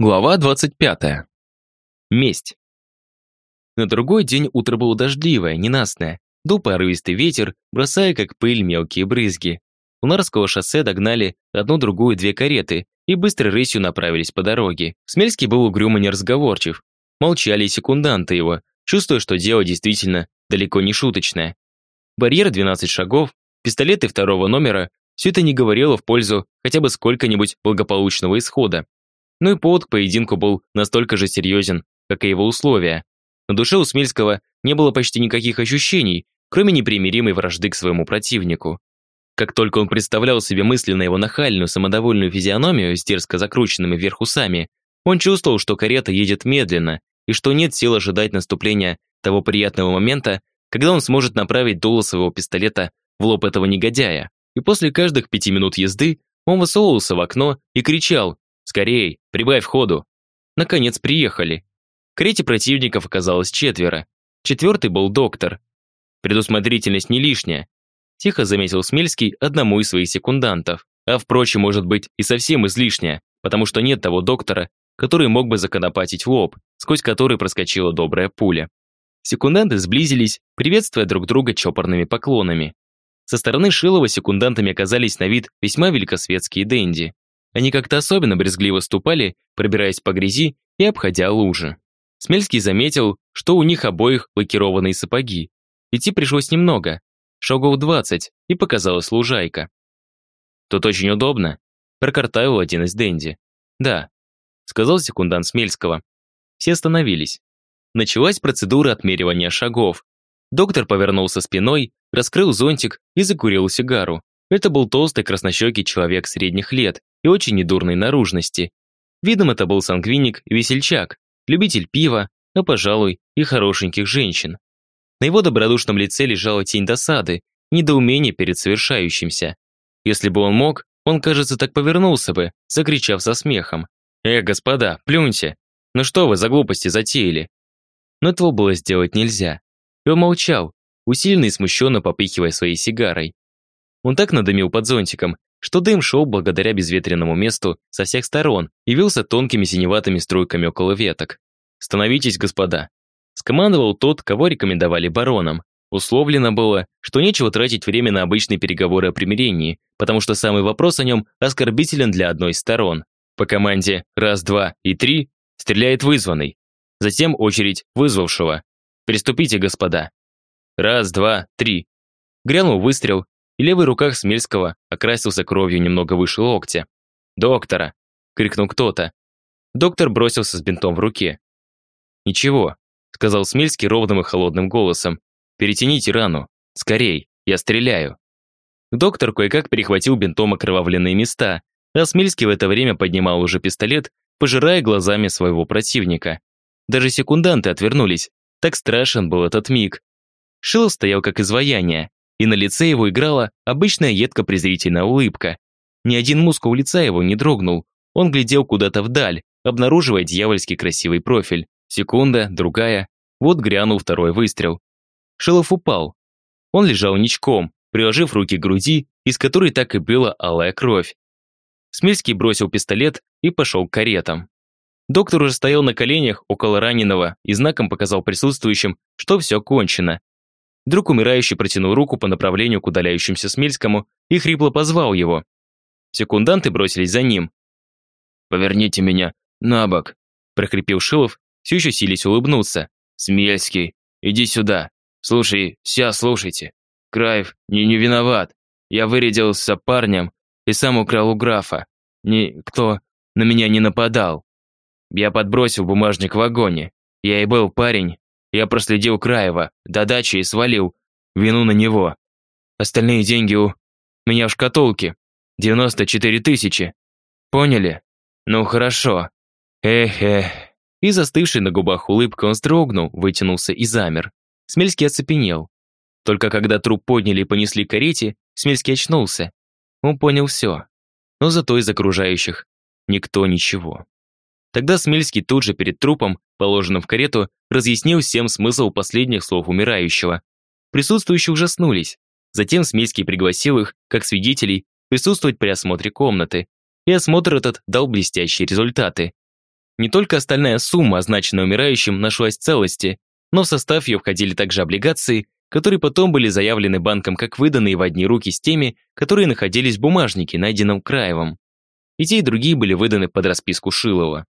Глава 25. Месть. На другой день утро было дождливое, ненастное. Дул порывистый ветер, бросая как пыль мелкие брызги. У Нарского шоссе догнали одну-другую две кареты и быстрой рысью направились по дороге. Смельский был угрюмо неразговорчив. Молчали и секунданты его, чувствуя, что дело действительно далеко не шуточное. Барьер 12 шагов, пистолеты второго номера – все это не говорило в пользу хотя бы сколько-нибудь благополучного исхода. Ну и повод к поединку был настолько же серьезен, как и его условия. На душе у Смельского не было почти никаких ощущений, кроме непримиримой вражды к своему противнику. Как только он представлял себе мысленно его нахальную, самодовольную физиономию с дерзко закрученными вверх усами, он чувствовал, что карета едет медленно, и что нет сил ожидать наступления того приятного момента, когда он сможет направить дуло своего пистолета в лоб этого негодяя. И после каждых пяти минут езды он высовывался в окно и кричал «Скорей, прибавь ходу!» Наконец приехали. К рете противников оказалось четверо. Четвертый был доктор. Предусмотрительность не лишняя. Тихо заметил Смельский одному из своих секундантов. А впрочем, может быть и совсем излишняя, потому что нет того доктора, который мог бы законопатить в лоб, сквозь который проскочила добрая пуля. Секунданты сблизились, приветствуя друг друга чопорными поклонами. Со стороны Шилова секундантами оказались на вид весьма великосветские денди. Они как-то особенно брезгливо ступали, пробираясь по грязи и обходя лужи. Смельский заметил, что у них обоих лакированные сапоги. Идти пришлось немного, шагов 20, и показалась лужайка. «Тут очень удобно», – прокартавил один из Дэнди. «Да», – сказал секундант Смельского. Все остановились. Началась процедура отмеривания шагов. Доктор повернулся спиной, раскрыл зонтик и закурил сигару. Это был толстый краснощекий человек средних лет, и очень недурной наружности. Видом это был сангвиник и весельчак, любитель пива, а, пожалуй, и хорошеньких женщин. На его добродушном лице лежала тень досады, недоумения перед совершающимся. Если бы он мог, он, кажется, так повернулся бы, закричав со смехом. «Э, господа, плюньте! Ну что вы за глупости затеяли?» Но этого было сделать нельзя. И он молчал, усиленно и смущенно попыхивая своей сигарой. Он так надымил под зонтиком, что дым шел благодаря безветренному месту со всех сторон и вился тонкими синеватыми струйками около веток. «Становитесь, господа!» Скомандовал тот, кого рекомендовали баронам. Условлено было, что нечего тратить время на обычные переговоры о примирении, потому что самый вопрос о нем оскорбителен для одной из сторон. По команде «раз, два и три» стреляет вызванный. Затем очередь вызвавшего. «Приступите, господа!» «Раз, два, три!» Грянул выстрел, и левый руках Смельского окрасился кровью немного выше локтя. «Доктора!» — крикнул кто-то. Доктор бросился с бинтом в руке. «Ничего», — сказал Смельский ровным и холодным голосом. «Перетяните рану. Скорей, я стреляю». Доктор кое-как перехватил бинтом окровавленные места, а Смельский в это время поднимал уже пистолет, пожирая глазами своего противника. Даже секунданты отвернулись, так страшен был этот миг. Шилов стоял как изваяние, и на лице его играла обычная едко-презрительная улыбка. Ни один мускул лица его не дрогнул, он глядел куда-то вдаль, обнаруживая дьявольски красивый профиль. Секунда, другая, вот грянул второй выстрел. Шилов упал. Он лежал ничком, приложив руки к груди, из которой так и была алая кровь. Смельский бросил пистолет и пошел к каретам. Доктор уже стоял на коленях около раненого и знаком показал присутствующим, что все кончено, Вдруг умирающий протянул руку по направлению к удаляющемуся Смельскому и хрипло позвал его. Секунданты бросились за ним. «Поверните меня на бок», – прохрипел Шилов, все еще сились улыбнуться. «Смельский, иди сюда. Слушай, вся слушайте. Краев не, не виноват. Я вырядился парнем и сам украл у графа. Никто на меня не нападал. Я подбросил бумажник в вагоне. Я и был парень, я проследил Краева до дачи и свалил вину на него. Остальные деньги у меня в шкатулке. 94 тысячи. Поняли? Ну хорошо. Эх-эх. И застывший на губах улыбка он строгнул, вытянулся и замер. Смельский оцепенел. Только когда труп подняли и понесли к карете, Смельский очнулся. Он понял все. Но зато из окружающих никто ничего. Тогда Смельский тут же перед трупом, положенным в карету, разъяснил всем смысл последних слов умирающего. Присутствующие ужаснулись. Затем Смельский пригласил их, как свидетелей, присутствовать при осмотре комнаты. И осмотр этот дал блестящие результаты. Не только остальная сумма, означенная умирающим, нашлась в целости, но в состав ее входили также облигации, которые потом были заявлены банком как выданные в одни руки с теми, которые находились в бумажнике, найденном Краевым. И те, и другие были выданы под расписку Шилова.